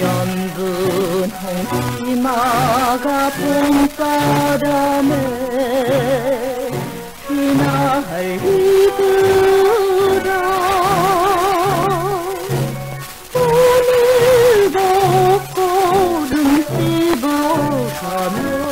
연근 홍치마가 봄바람에 Amen.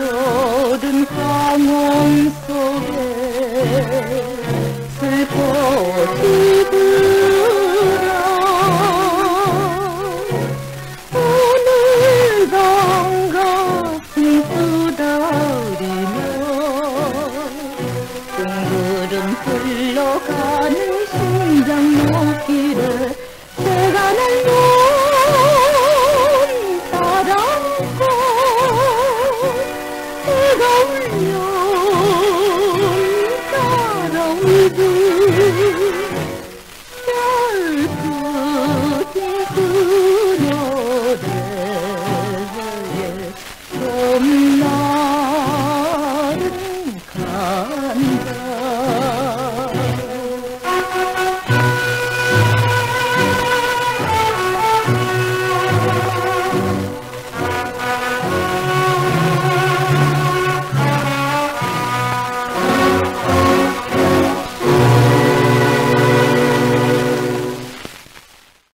서든 황혼 속에 슬퍼 지으라 오늘 반갑은 Baby.